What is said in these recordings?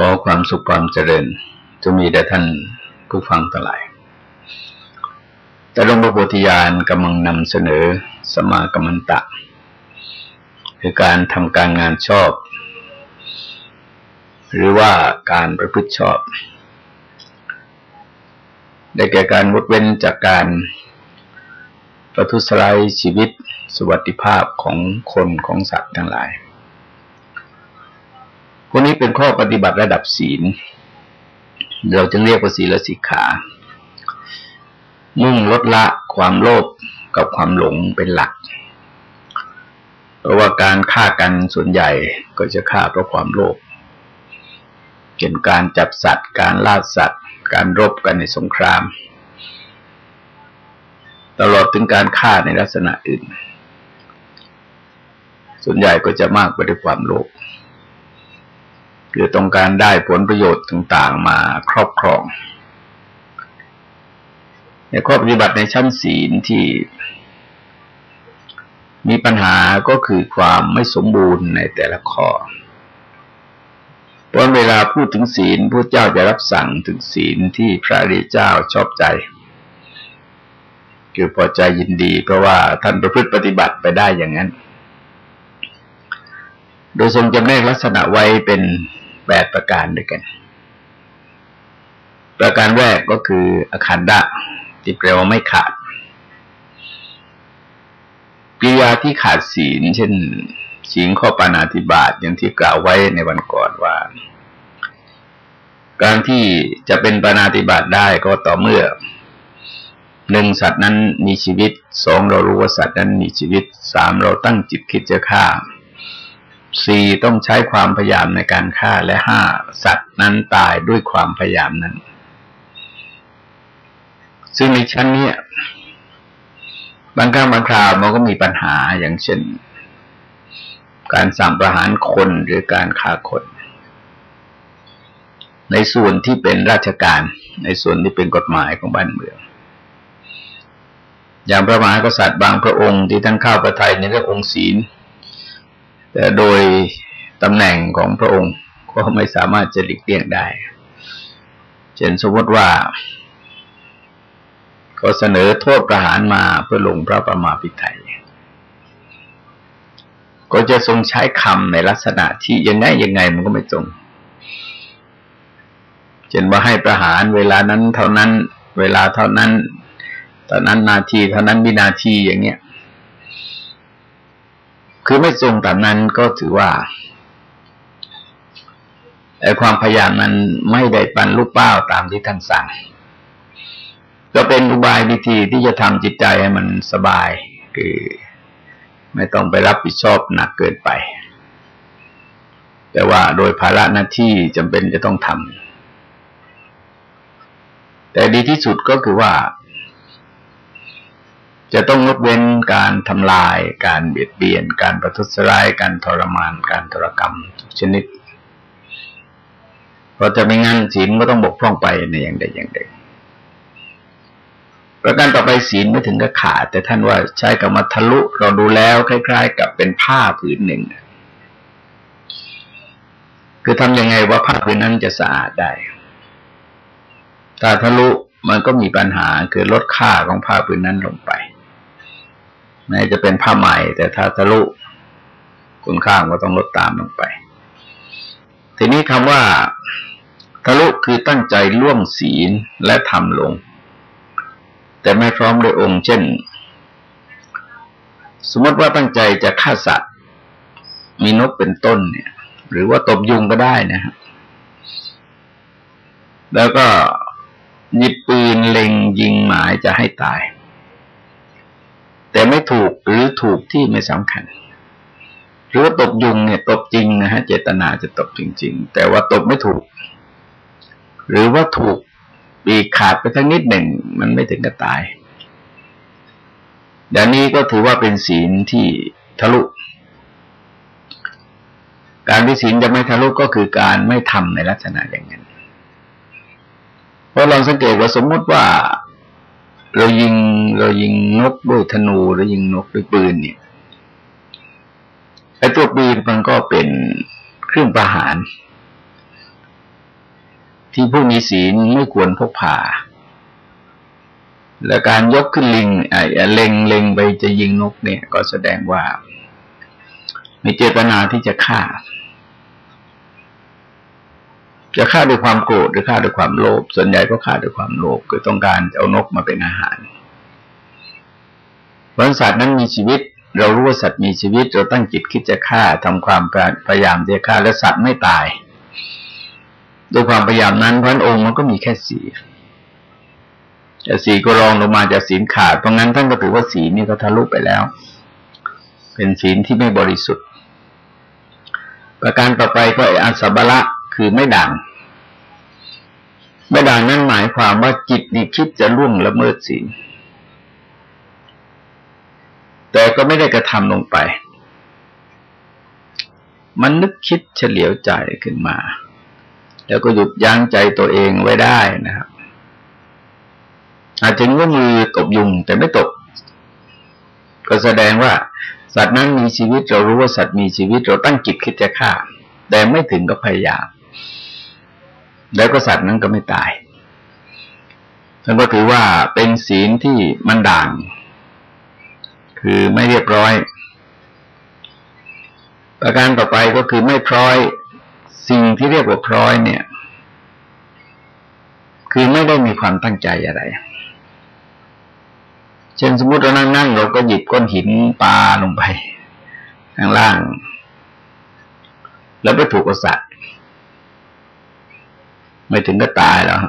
ขอความสุขความเจริญจะมีแด่ท่านผู้ฟังทั้งหลาย แต่หลวงพ่อโพธิญาณกำลังนำเสนอสมากรรมตะ คือการทำการงานชอบ หรือว่าการประพฤติชอบ ได้แก่การงดเว้นจากการประทุษร้ายชีวิตสวัสดิภาพของคนของสัตว์ทั้งหลาย วกนี้เป็นข้อปฏิบัติระดับศีล เราจึงเรียกว่าศีลสิกขา มุ่งลดละความโลภกับความหลงเป็นหลัก เพราะว่าการฆ่ากันส่วนใหญ่ก็จะฆ่าเพราะความโลภเช่นการจับสัตว์ การล่าสัตว์ การรบกันในสงคราม ตลอดถึงการฆ่าในลักษณะอื่น ส่วนใหญ่ก็จะมากไปด้วยความโลภ คือต้องการได้ผลประโยชน์ต่าง ๆ มาครอบครองในข้อปฏิบัติในชั้นศีลที่มีปัญหาก็คือความไม่สมบูรณ์ในแต่ละข้อเพราะเวลาพูดถึงศีลพระเจ้าจะรับสั่งถึงศีลที่พระริเจ้าชอบใจ คือพอใจยินดีเพราะว่าท่านประพฤติปฏิบัติไปได้อย่างนั้น โดยทรงจำแนกลักษณะไว้เป็น แปดประการด้วยกัน ประการแรกก็คืออาคันดะที่แปลว่าไม่ขาดกิริยาที่ขาดศีลเช่นศีลข้อปานาธิบาตอย่างที่กล่าวไว้ในวันก่อนว่า การที่จะเป็นปานาธิบาตได้ก็ต่อเมื่อหนึ่งสัตว์นั้นมีชีวิตสองเรารู้ว่าสัตว์นั้นมีชีวิตสามเราตั้งจิตคิดจะฆ่า สี่ต้องใช้ความพยายามในการฆ่าและห้าสัตว์นั้นตายด้วยความพยายามนั้น ซึ่งในชั้นนี้บางครั้งบางคราวมันก็มีปัญหาอย่างเช่น การสั่งประหารคนหรือการฆ่าคน ในส่วนที่เป็นราชการ ในส่วนที่เป็นกฎหมายของบ้านเมืองอย่างพระมหากษัตริย์บางพระองค์ที่ท่านเข้าประทัยในเรื่ององค์ศีล แต่โดยตำแหน่งของพระองค์ก็ไม่สามารถจะหลีกเลี่ยงได้ เช่นสมมติว่าก็เสนอโทษประหารมาเพื่อลงพระประมาพิไทยก็จะทรงใช้คำในลักษณะที่ยังไงยังไงมันก็ไม่ตรงเช่นว่าให้ประหารเวลานั้นเท่านั้น เวลาเท่านั้น ตอนนั้นนาทีเท่านั้นวินาทีอย่างเงี้ย คือไม่ทรงตามนั้นก็ถือว่าไอ้ความพยายามนั้นไม่ได้ปันลูกเป้าตามที่ท่านสั่ง ก็เป็นอุบายวิธีที่จะทำจิตใจให้มันสบาย คือไม่ต้องไปรับผิดชอบหนักเกินไป แต่ว่าโดยภาระหน้าที่จำเป็นจะต้องทำแต่ดีที่สุดก็คือว่า จะต้องงดเว้นการทำลาย การเบียดเบียน การประทุษร้าย การทรมาน การทรกรรมทุกชนิด เพราะจะไม่งั้นศีลก็ต้องบกพร่องไปในอย่างใดอย่างหนึ่งประการต่อไปศีลไม่ถึงกับขาด แต่ท่านว่าใช้กับมาทะลุ เราดูแล้วคล้าย ๆ กับเป็นผ้าผืนหนึ่ง คือทำยังไงว่าผ้าผืนนั้นจะสะอาดได้ถ้าทะลุมันก็มีปัญหาคือลดค่าของผ้าผืนนั้นลงไป แม้จะเป็นผ้าใหม่ แต่ถ้าทะลุคุณค่าก็ต้องลดตามลงไป ทีนี้คำว่าทะลุคือตั้งใจล่วงศีลและทำลง แต่ไม่พร้อมด้วยองค์เช่น สมมติว่าตั้งใจจะฆ่าสัตว์ มีนกเป็นต้นเนี่ย หรือว่าตบยุงก็ได้นะฮะแล้วก็หยิบปืนเล็งยิงหมายจะให้ตาย แต่ไม่ถูกหรือถูกที่ไม่สำคัญ หรือว่าตบยุงเนี่ยตบจริงนะฮะ เจตนาจะตบจริง ๆ แต่ว่าตบไม่ถูก หรือว่าถูกปีขาดไปทั้งนิดหนึ่ง มันไม่ถึงกับตายดานี้ก็ถือว่าเป็นศีลที่ทะลุ การที่ศีลจะไม่ทะลุก็คือการไม่ทำในลักษณะอย่างนั้น เพราะลองสังเกตว่าสมมติว่า เรายิงเรายิงนกด้วยธนูหรือยิงนกด้วยปืนเนี่ยไอ้ตัวปืนมันก็เป็นเครื่องประหาร ที่ผู้มีศีลไม่ควรพกพาและการยกขึ้นลิงไอ้เล็งเล็งไปจะยิงนกเนี่ย ก็แสดงว่า มีเจตนาที่จะฆ่า จะฆ่าด้วยความโกรธหรือฆ่าด้วยความโลภส่วนใหญ่ก็ฆ่าด้วยความโลภคือต้องการเอานกมาเป็นอาหารเพราะสัตว์นั้นมีชีวิต เรารู้ว่าสัตว์มีชีวิต เราตั้งจิตคิดจะฆ่าทำความพยายามจะฆ่าและสัตว์ไม่ตายโดยความพยายามนั้นพระองค์มันก็มีแค่สี่แต่สีก็รองลงมาจากศีลขาดเพราะงั้นท่านก็ถือว่าศีลนี่ก็ทะลุไปแล้ว เป็นศีลที่ไม่บริสุทธิ์ ประการต่อไปก็อัสบละคือไม่ด่าง ไม่ด่างนั่นหมายความว่าจิตนี่คิดจะล่วงละเมิดศีลแต่ก็ไม่ได้กระทำลงไป มันนึกคิดเฉลียวใจขึ้นมา แล้วก็หยุดยั้งใจตัวเองไว้ได้นะครับ อาจจะว่ามือตบยุงแต่ไม่ตบ ก็แสดงว่า สัตว์นั้นมีชีวิตเรารู้ว่าสัตว์มีชีวิตเราตั้งจิตคิดจะฆ่า แต่ไม่ถึงกับพยายาม แล้วก็สัตว์นั้นก็ไม่ตายท่านก็ถือว่าเป็นศีลที่มันด่าง คือไม่เรียบร้อย ประการต่อไปก็คือไม่พร้อย สิ่งที่เรียกว่าพร้อยเนี่ย คือไม่ได้มีความตั้งใจอะไร เช่นสมมติเรานั่งนั่งเราก็หยิบก้อนหินปาลงไปข้างล่าง แล้วไปถูกกสัตว์ ไม่ถึงก็ตายแล้ว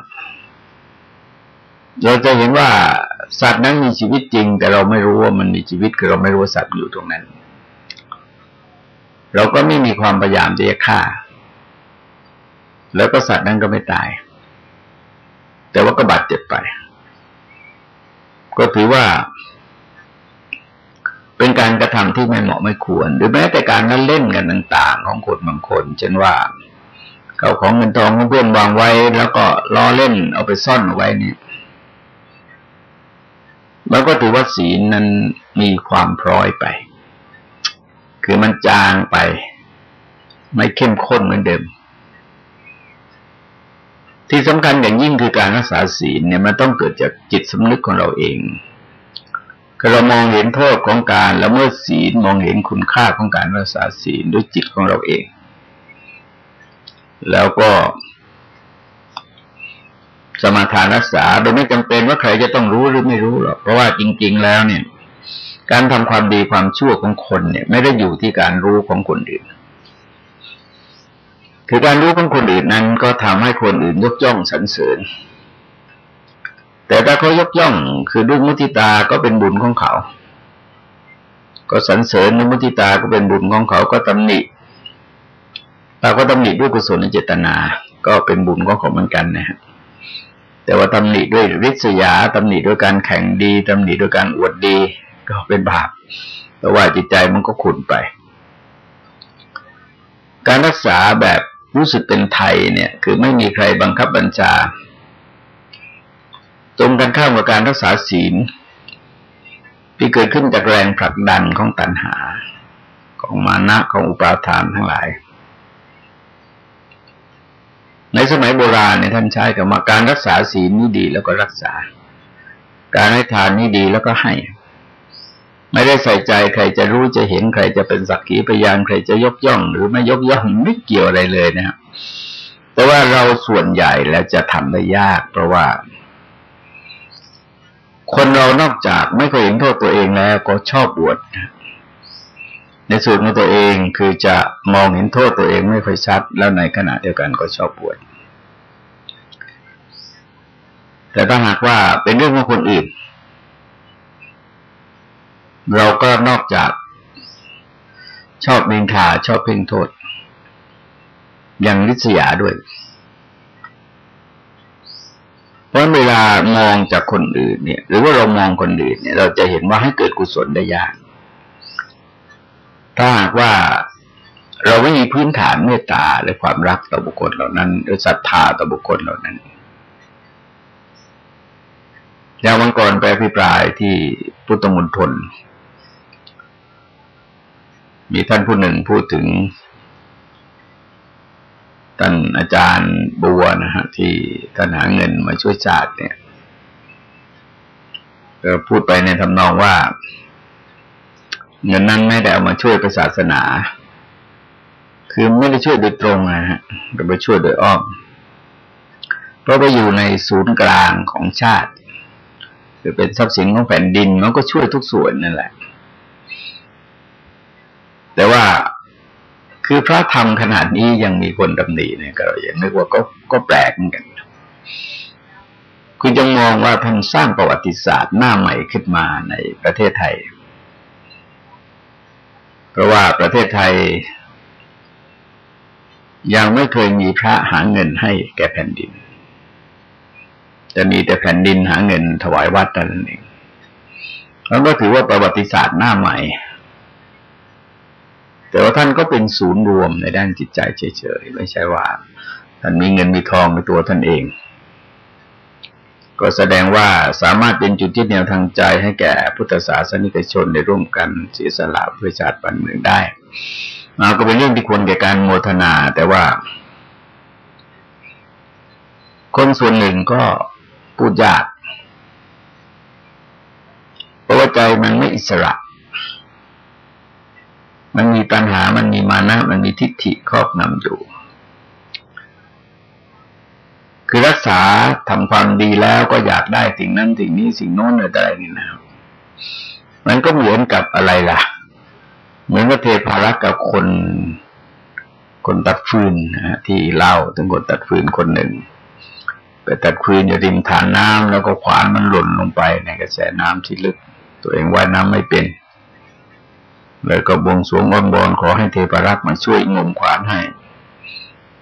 เราจะเห็นว่าสัตว์นั้นมีชีวิตจริง แต่เราไม่รู้ว่ามันมีชีวิตคือเราไม่รู้ว่าสัตว์อยู่ตรงนั้น เราก็ไม่มีความพยายามจะฆ่า แล้วก็สัตว์นั้นก็ไม่ตาย แต่ว่าก็บาดเจ็บไป ก็ถือว่า เป็นการกระทำที่ไม่เหมาะไม่ควร หรือแม้แต่การนั่นเล่นกันต่าง ๆ ของคนบางคน เช่นว่า เขาของเงินทองของเพื่อนวางไว้ แล้วก็ล้อเล่นเอาไปซ่อนเอาไว้เนี่ยมันก็ถือว่าศีลนั้นมีความพร้อยไป คือมันจางไป ไม่เข้มข้นเหมือนเดิม ที่สำคัญอย่างยิ่งคือการรักษาศีลเนี่ยมันต้องเกิดจากจิตสำนึกของเราเองคือเรามองเห็นโทษของการละเมิดศีลมองเห็นคุณค่าของการรักษาศีลด้วยจิตของเราเอง แล้วก็ สมาทานรักษาโดยไม่จำเป็นว่าใครจะต้องรู้หรือไม่รู้หรอกเพราะว่าจริง ๆ แล้วเนี่ย การทำความดีความชั่วของคนเนี่ย ไม่ได้อยู่ที่การรู้ของคนอื่นคือการรู้ของคนอื่นนั้น ก็ทำให้คนอื่นยกย่องสรรเสริญ แต่ถ้าเขายกย่อง คือด้วยมุติตาก็เป็นบุญของเขา ก็สรรเสริญด้วยมุติตาก็เป็นบุญของเขาก็ตำหนิ เราก็ตำหนิด้วยกุศลเจตนา ก็เป็นบุญก็ของเหมือนกันนะฮะแต่ว่าตำหนิด้วยริษยาตำหนิด้วยการแข่งดีตำหนิด้วยการอวดดี ก็เป็นบาปเพราะว่าจิตใจมันก็ขุนไป การรักษาแบบรู้สึกเป็นไทยเนี่ย คือไม่มีใครบังคับบัญชา ตรงกันข้ามกับการรักษาศีลที่เกิดขึ้นจากแรงผลักดันของตัณหา ของมานะของอุปาทานทั้งหลาย ในสมัยโบราณเนี่ยท่านใช้กับมาการรักษาศีลนี่ดีแล้วก็รักษา การให้ทานนี่ดีแล้วก็ให้ ไม่ได้ใส่ใจใครจะรู้จะเห็นใครจะเป็นสักขีพยานใครจะยกย่อง หรือไม่ยกย่องไม่เกี่ยวอะไรเลยนะครับแต่ว่าเราส่วนใหญ่แล้วจะทำได้ยาก เพราะว่า คนเรานอกจากไม่เคยเห็นโทษตัวเองแล้วก็ชอบบวชในส่วนของตัวเองคือจะมองเห็นโทษตัวเองไม่ค่อยชัด แล้วในขณะเดียวกันก็ชอบบวช แต่ถ้าหากว่าเป็นเรื่องของคนอื่น เราก็นอกจากชอบเมนทาชอบเพ่งโทษ ยังริษยาด้วย เพราะเวลามองจากคนอื่นเนี่ย หรือว่าเรามองคนอื่นเนี่ย เราจะเห็นว่าให้เกิดกุศลได้ยาก ถ้าหากว่าเราไม่มีพื้นฐานเมตตาและความรักต่อบุคคลเหล่านั้นหรือศรัทธาต่อบุคคลเหล่านั้น ย่างวันก่อนไปพิปรายที่พุทธมณฑลมีท่านผู้หนึ่งพูดถึงท่านอาจารย์บัวนะฮะ ที่ท่านหาเงินมาช่วยชาติเนี่ยก็พูดไปในทำนองว่า เงินนั้นไม่ได้เอามาช่วยศาสนา คือไม่ได้ช่วยโดยตรงนะฮะแต่ไปช่วยโดยอ้อมเพราะไปอยู่ในศูนย์กลางของชาติ คือเป็นทรัพย์สินของแผ่นดิน มันก็ช่วยทุกส่วนนั่นแหละ แต่ว่าคือพระธรรมขนาดนี้ยังมีคนดำหนิเนี่ยก็ยังนึกว่าก็ก็แปลกเหมือนกันคุณจงมองว่าท่านสร้างประวัติศาสตร์หน้าใหม่ขึ้นมาในประเทศไทย เพราะว่าประเทศไทย ยังไม่เคยมีพระหาเงินให้แก่แผ่นดิน จะมีแต่แผ่นดินหาเงินถวายวัดนั่นเองแล้วก็ถือว่าประวัติศาสตร์หน้าใหม่ แต่ว่าท่านก็เป็นศูนย์รวมในด้านจิตใจเฉยๆ ไม่ใช่ว่าท่านมีเงินมีทองในตัวท่านเอง ก็แสดงว่าสามารถเป็นจุดที่แนวทางใจให้แก่พุทธศาสนิกชนได้ร่วมกันเสียสละเพื่อชาติบ้านเมืองได้มาก็เป็นเรื่องที่ควรแก่การโมทนา แต่ว่า คนส่วนหนึ่งก็ พูดยาก เพราะว่าใจมันไม่อิสระ มันมีปัญหามันมีมานะ มันมีทิฏฐิครอบงำอยู่ คือรักษาทำความดีแล้วก็อยากได้สิ่งนั้นสิ่งนี้สิ่งโน้นอะไรนี่นะครับมันก็เหมือนกับอะไรล่ะ เหมือนกับเทพารักกับคนคนตัดฟืนนะที่เล่าถึงคนตัดฟืนคนหนึ่ง ไปตัดฟืนอยู่ริมฐานน้ำแล้วก็ขวานมันหล่นลงไปในกระแสน้ำที่ลึก ตัวเองว่ายน้ำไม่เป็น เลยก็บวงสรวงอ้อนบอนขอให้เทพรักษ์มาช่วยงมขวานให้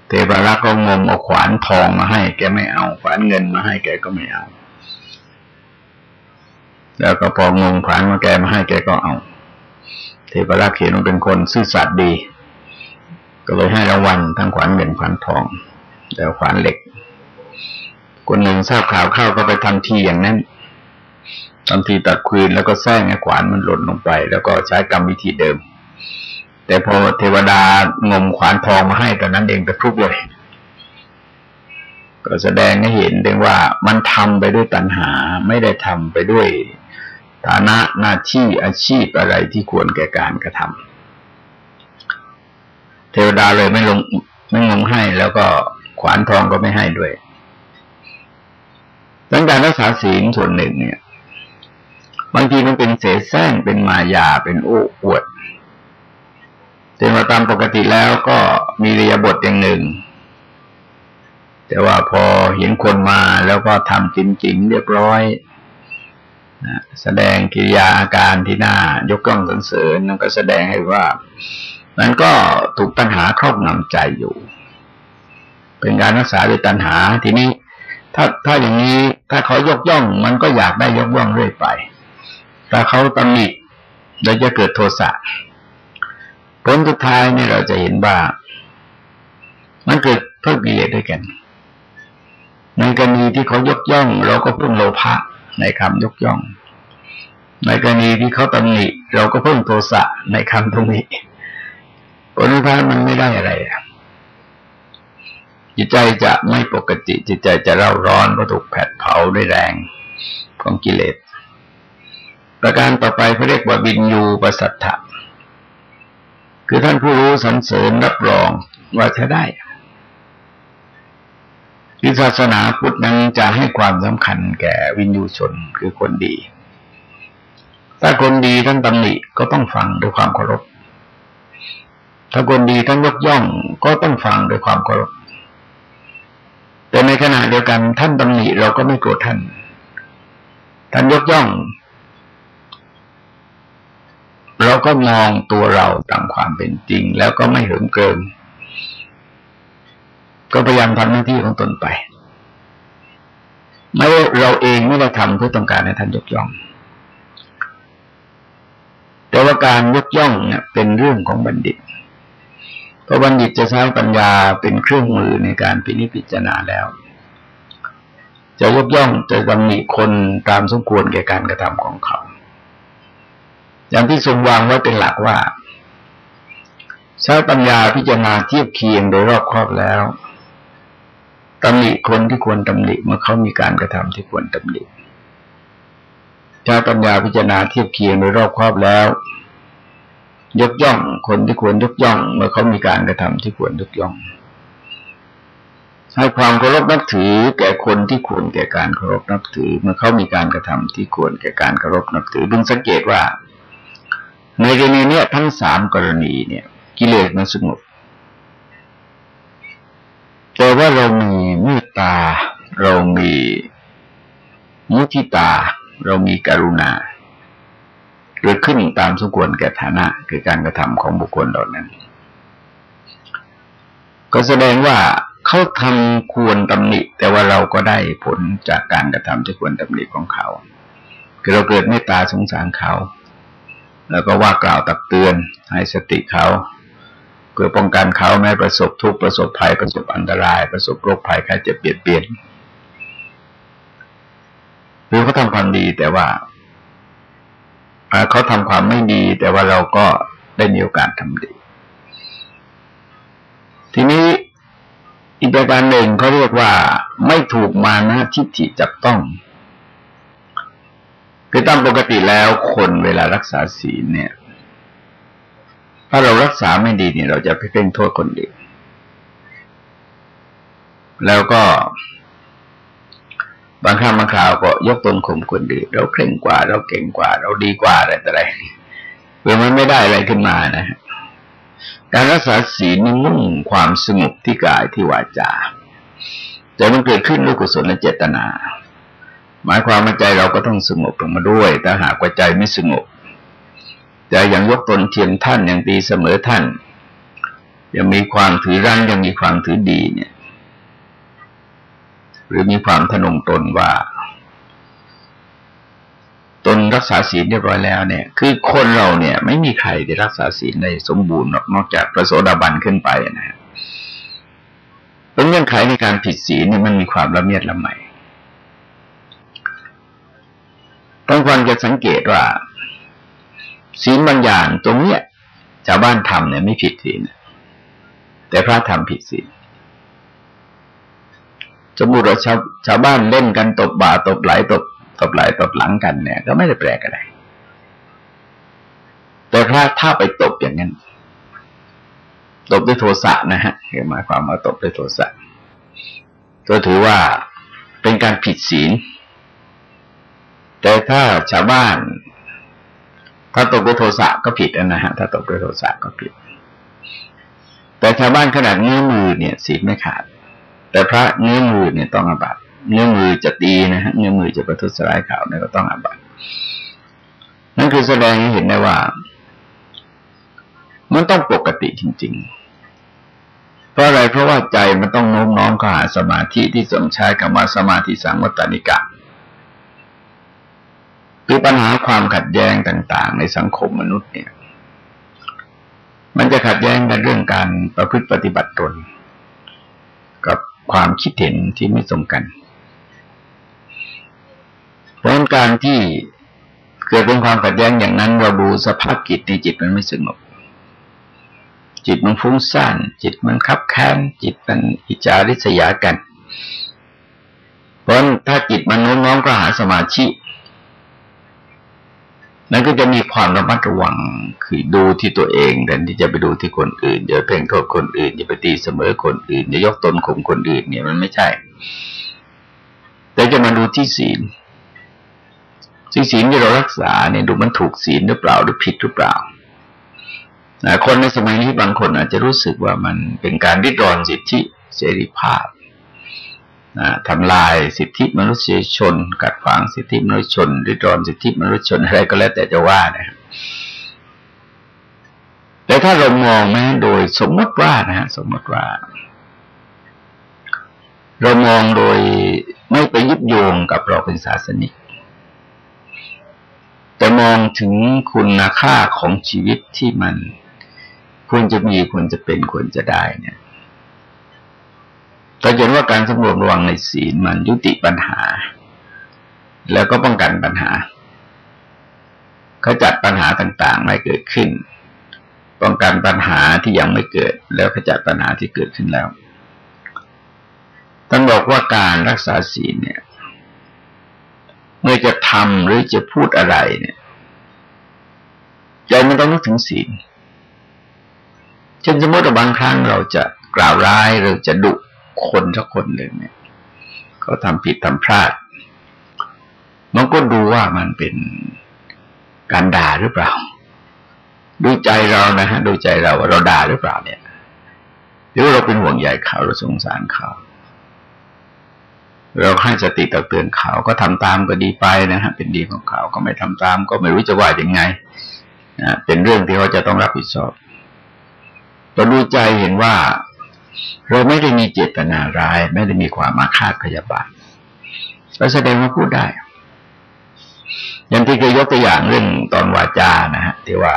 เทพรักษ์ก็งมเอาขวานทองมาให้ แกไม่เอาขวานเงินมาให้แกก็ไม่เอา แล้วก็พองมขวานมาแกมาให้แกก็เอา เทพรักษ์เห็นว่าเป็นคนซื่อสัตย์ดี ก็เลยให้รางวัลทั้งขวานเงินขวานทอง แล้วขวานเหล็ก คนหนึ่งทราบข่าวเข้าก็ไปทำทีอย่างนั้นทำทีตัดคืนแล้วก็แซงให้ขวานมันหล่นลงไป แล้วก็ใช้กรรมวิธีเดิม แต่พอเทวดางมขวานทองมาให้ตอนนั้นเองตะครุบเลยก็แสดงให้เห็นเองว่ามันทำไปด้วยตัณหาไม่ได้ทำไปด้วยฐานะหน้าที่อาชีพอะไรที่ควรแก่การกระทำเทวดาเลยไม่ลงไม่งมให้แล้วก็ขวานทองก็ไม่ให้ด้วย ดังการรักษาศีลส่วนหนึ่งเนี่ย บางทีมันเป็นเสแสร้งเป็นมายาเป็นโอ้อวดแต่มาตามปกติแล้วก็มีเรียบทอย่างหนึ่ง แต่ว่าพอเห็นคนมาแล้วก็ทำจริงๆเรียบร้อยแสดงกิริยาอาการที่น่ายกย่องสรรเสริญนั่นก็แสดงให้ว่านั้นก็ถูกปัญหาครอบงำใจอยู่ เป็นการรักษาด้วยตัณหาทีนี้ ถ้าถ้าอย่างนี้ถ้าเขายกย่อง มันก็อยากได้ยกย่องเรื่อยไปถ้าเขาตำหนิเราจะเกิดโทสะผลสุดท้ายนี่เราจะเห็นว่า มันเกิดเพิ่มกิเลสด้วยกัน ในกรณีที่เขายกย่อง เราก็เพิ่มโลภะในคำยกย่อง ในกรณีที่เขาตำหนิ เราก็เพิ่มโทสะในคำตรงนี้ผลสุดท้ายมันไม่ได้อะไร จิตใจจะไม่ปกติ จิตใจจะเร่าร้อนเพราะถูกแผดเผาด้วยแรงของกิเลส ประการต่อไปเขาเรียกว่าบินยูประสัทธะคือท่านผู้รู้สรรเสริญรับรองว่าจะได้ที่ศาสนาพุทธนั้นจะให้ความสำคัญแก่วินยูชนคือคนดี ถ้าคนดีท่านตำหนิก็ต้องฟังด้วยความเคารพถ้าคนดีท่านยกย่องก็ต้องฟังด้วยความเคารพ แต่ในขณะเดียวกันท่านตำหนิเราก็ไม่โกรธท่าน ท่านยกย่อง เราก็มองตัวเราตามความเป็นจริง แล้วก็ไม่เหิมเกินก็พยายามทำหน้าที่ของตนไปไม่เราเองไม่ได้ทำเพื่อต้องการให้ท่านยกย่อง แต่ว่าการยกย่องเนี่ยเป็นเรื่องของบัณฑิต เพราะบัณฑิตจะใช้ปัญญาเป็นเครื่องมือในการพินิจพิจารณาแล้ว จะยกย่องจะตำหนิคนตามสมควรแก่การกระทำของเขา อย่างที่ทรงวางไว้เป็นหลักว่าใช้ปัญญาพิจารณาเทียบเคียงโดยรอบครอบแล้วตำหนิคนที่ควรตำหนิเมื่อเขามีการกระทำที่ควรตำหนิใช้ปัญญาพิจารณาเทียบเคียงโดยรอบครอบแล้ว ยกย่องคนที่ควรยกย่อง เมื่อเขามีการกระทำที่ควรยกย่อง ให้ความเคารพนับถือ แก่คนที่ควรแก่การเคารพนับถือ เมื่อเขามีการกระทำที่ควรแก่การเคารพนับถือดึงสังเกตว่า ในกรณีเนี้ยทั้งสามกรณีเนี่ย กิเลสมันสงบแต่ว่าเรามีเมตตา เรามีมุทิตา เรามีกรุณา เกิดขึ้นตามสมควรแก่ฐานะคือการกระทำของบุคคลเหล่านั้น ก็แสดงว่าเขาทำควรตำหนิ แต่ว่าเราก็ได้ผลจากการกระทำที่ควรตำหนิของเขา คือเราเกิดเมตตาสงสารเขา แล้วก็ว่ากล่าวตักเตือนให้สติเขาเพื่อป้องกันเขาแม้ประสบทุกข์ประสบภัยประสบอันตราย ประสบโรคภัยใครจะเปลี่ยนเปลี่ยนหรือเขาทำความดีแต่ว่า เขาทำความไม่ดี แต่ว่าเราก็ได้มีโอกาสทำดี ทีนี้อีกประการหนึ่งเขาเรียกว่าไม่ถูกมานะทิฏฐิจับต้องคือตามปกติแล้วคนเวลารักษาศีลเนี่ย ถ้าเรารักษาไม่ดีเนี่ย เราจะไปเพ่งโทษคนอื่นแล้วก็ บางครั้งบางคราวก็ยกตนข่มคนอื่นเราเคร่งกว่า เราเก่งกว่า เราดีกว่าอะไรแต่ไรเพื่อมันไม่ได้อะไรขึ้นมานะการรักษาศีลนี่มุ่งความสงบที่กายที่วาจาแต่มันเกิดขึ้นด้วยกุศลและเจตนา หมายความว่าใจเราก็ต้องสงบลงมาด้วยแต่หากว่าใจไม่สงบใจยังยกตนเทียมท่านอยังตีเสมอท่าน ยังมีความถือรั้นยังมีความถือดีเนี่ย หรือมีความทนงตนว่า ตนรักษาศีลเรียบร้อยแล้วเนี่ย คือคนเราเนี่ย ไม่มีใครได้รักษาศีลได้สมบูรณ์นอกจากพระโสดาบันขึ้นไปนะฮะเป็นเงื่อนไขในการผิดศีลนี่มันมีความละเมียดละไมต้องควรจะสังเกตว่า ศีลบางอย่างตรงเนี้ยชาวบ้านทำเนี่ยไม่ผิดศีลแต่พระทำผิดศีล สมมติเราชาวชาวบ้านเล่นกันตบบาตบไหลตบตบไหลตบหลังกันเนี่ย ก็ไม่ได้แปลกอะไร แต่พระถ้าไปตบอย่างนั้นตบด้วยโทสะนะฮะหมายความว่าตบด้วยโทสะก็ถือว่าเป็นการผิดศีล แต่ถ้าชาวบ้าน ถ้าตกด้วยโทสะก็ผิดนะฮะถ้าตกด้วยโทสะก็ผิด แต่ชาวบ้านขนาดเงื้มือเนี่ยศีลไม่ขาด แต่พระเงื้อมือเนี่ยต้องอาบัตเงื้อมือจะตีนะฮะเงื้อมือจะประทุษร้ายเขาเนี่ยก็ต้องอาบัตนั่นคือแสดงให้เห็นได้ว่า มันต้องปกติจริง ๆ เพราะอะไรเพราะว่าใจมันต้องโน้มน้อมเข้าหาสมาธิที่สมใช้คำว่าสมาธิสังวัตนิกะคือปัญหาความขัดแย้งต่าง ๆ ในสังคมมนุษย์เนี่ย มันจะขัดแย้งกันเรื่องการประพฤติปฏิบัติตน กับ ความคิดเห็นที่ไม่ตรงกัน เพราะการที่เกิดเป็นความขัดแย้งอย่างนั้น เราดูสภาพจิตในจิตมันไม่สงบ จิตมันฟุ้งซ่าน จิตมันคับแค้นจิตมันอิจาริษยากัน เพราะถ้าจิตมันโน้มน้อมก็หาสมาธิ นั่นก็จะมีความระมัดระวังคือดูที่ตัวเองแทนที่จะไปดูที่คนอื่นอย่าเพ่งโทษคนอื่นอย่าไปตีเสมอคนอื่นอย่ายกตนข่มคนอื่นเนี่ยมันไม่ใช่ แต่จะมาดูที่ศีลสิ่ศีลที่เรารักษาเนี่ยดูมันถูกศีลหรือเปล่าหรือผิดหรือเปล่าคนในสมัยนี้บางคนอาจจะรู้สึกว่ามันเป็นการริดรอนสิทธิเสรีภาพ ทำลายสิทธิมนุษยชน กัดขวางสิทธิมนุษยชนริดรอนสิทธิมนุษยชนอะไรก็แล้วแต่จะว่านะแต่ถ้าเรามองแม้โดยสมมติว่านะฮะสมมติว่า เรามองโดยไม่ไปยึดโยงกับเราเป็นศาสนิก แต่มองถึงคุณค่าของชีวิตที่มันควรจะมีควรจะเป็นควรจะได้เนี่ย ก็เห็นว่าการสำรวมระวังในศีลมันยุติปัญหา แล้วก็ป้องกันปัญหาขาจัดปัญหาต่างๆไม่เกิดขึ้น ป้องกันปัญหาที่ยังไม่เกิด แล้วขจัดปัญหาที่เกิดขึ้นแล้วท่านบอกว่าการรักษาศีลเนี่ย เมื่อจะทำหรือจะพูดอะไรเนี่ยใจมันต้องนึกถึงศีลเช่นสมมติว่าบางครั้งเราจะกล่าวร้ายหรือจะดุ คนสักคนหนึ่งเนี่ยเขาทำผิดทำพลาด มันก็ดูว่ามันเป็นการด่าหรือเปล่า ดูใจเรานะฮะ ดูใจเราว่าเราด่าหรือเปล่าเนี่ยหรือเราเป็นห่วงใหญ่เขาเราสงสารเขาเราให้สติตักเตือนเขาก็ทำตามก็ดีไปนะฮะเป็นดีของเขาก็ไม่ทำตาม ก็ไม่รู้จะว่ายังไงนะเป็นเรื่องที่เขาจะต้องรับผิดชอบเราดูใจเห็นว่า เราไม่ได้มีเจตนาร้าย ไม่ได้มีความมาคาดพยาบาทเราแสดงว่าพูดได้ อย่างที่เคยยกตัวอย่างเรื่องตอนวาจานะฮะที่ว่า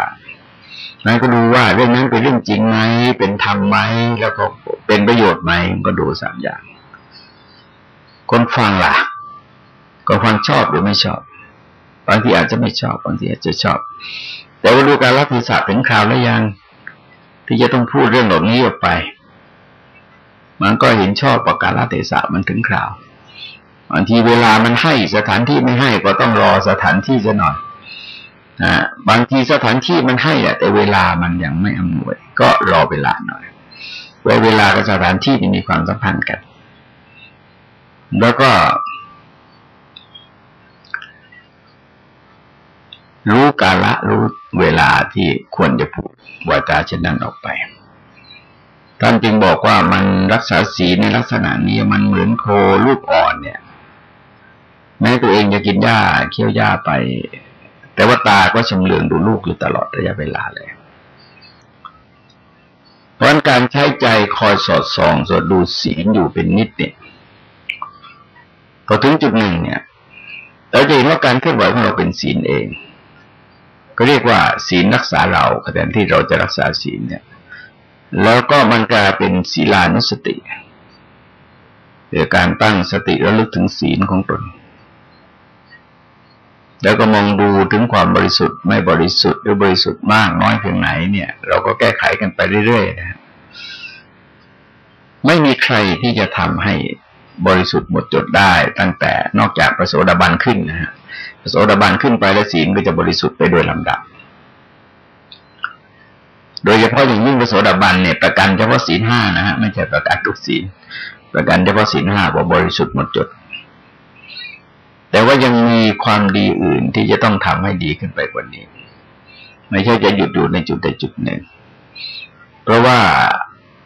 นั้นก็ดูว่าเรื่องนั้นเป็นเรื่องจริงไหมเป็นธรรมไหมแล้วก็เป็นประโยชน์ไหมก็ดูสามอย่าง คนฟังล่ะ ก็ฟังชอบหรือไม่ชอบบางทีอาจจะไม่ชอบบางทีอาจจะชอบ แต่ว่าดูการรับผิดชอบถึงข่าวแล้วยัง ที่จะต้องพูดเรื่องเหล่านี้ออกไป มันก็เห็นชอบประการละเทศะมันถึงคราวบางทีเวลามันให้สถานที่ไม่ให้ก็ต้องรอสถานที่จะหน่อยนะบางทีสถานที่มันให้แต่เวลามันยังไม่อำนวย ก็รอเวลาหน่อยเวลากับสถานที่มีความสัมพันธ์กัน แล้วก็ รู้กาละรู้เวลาที่ควรจะพูดวาจาเช่นนั้นออกไป ท่านจึงบอกว่ามันรักษาศีลในลักษณะนี้มันเหมือนโคลูกอ่อนเนี่ย แม้ตัวเองจะกินหญ้าเคี้ยวหญ้าไป แต่ว่าตาก็ชำเลืองดูลูกอยู่ตลอดระยะเวลาเลยเพราะการใช้ใจคอยสอดส่องสอดดูศีลอยู่เป็นนิดเนี่ยพอถึงจุดหนึ่งเนี่ยเราจะเห็นว่าการเคลื่อนไหวของเราเป็นศีลเอง ก็เรียกว่าศีลรักษาเราแทนที่เราจะรักษาศีลเนี่ย แล้วก็มันกลายเป็นศีลานุสติเกิดการตั้งสติระลึกถึงศีลของตน แล้วก็มองดูถึงความบริสุทธิ์ไม่บริสุทธิ์หรือบริสุทธิ์มากน้อยเพียงไหนเนี่ย เราก็แก้ไขกันไปเรื่อยๆนะไม่มีใครที่จะทำให้บริสุทธิ์หมดจดได้ ตั้งแต่นอกจากประโสดาบันขึ้นนะฮะโสดาบันขึ้นไปแล้วศีลก็จะบริสุทธิ์ไปโดยลำดับ โดยเฉพาะอย่างยิ่งพระโสดาบันเนี่ยประกันเฉพาะศีลห้านะฮะไม่ใช่ประกันทุกศีลประกันเฉพาะศีลห้าว่าบริสุทธิ์หมดจด แต่ว่ายังมีความดีอื่นที่จะต้องทำให้ดีขึ้นไปกว่านี้ ไม่ใช่จะหยุดอยู่ในจุดใดจุดหนึ่ง เพราะว่า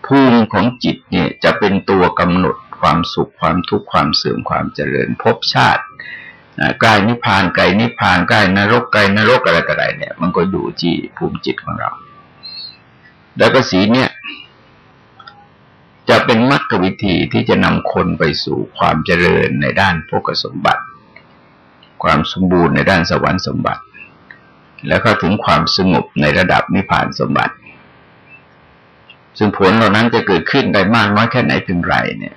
ภูมิของจิตเนี่ยจะเป็นตัวกำหนดความสุขความทุกข์ความเสื่อมความเจริญภพชาติใกล้นิพพานไกลนิพพานใกล้นรกไกลนรกอะไรก็ได้เนี่ย มันก็อยู่ที่ภูมิจิตของเรา แล้วก็สีเนี่ย จะเป็นมรรควิธีที่จะนำคนไปสู่ความเจริญในด้านโภกสมบัติ ความสมบูรณ์ในด้านสวรรค์สมบัติ แล้วก็ถึงความสงบในระดับนิพพานสมบัติ ซึ่งผลเหล่านั้นจะเกิดขึ้นได้มากน้อยแค่ไหนเพียงไรเนี่ย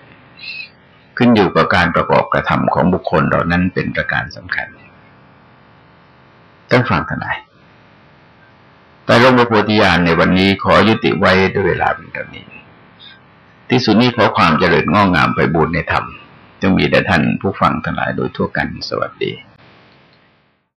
ขึ้นอยู่กับการประกอบกระทำของบุคคลเหล่านั้นเป็นประการสำคัญต้องฟังทนาย แต่ลงพระโพธิญาณในวันนี้ขอยุติไว้ด้วยเวลาเป็นเท่านี้ ที่สุดนี้ขอความเจริญง้องามไปบุญในธรรมจงมีแด่ท่านผู้ฟังทั้งหลายโดยทั่วกันสวัสดี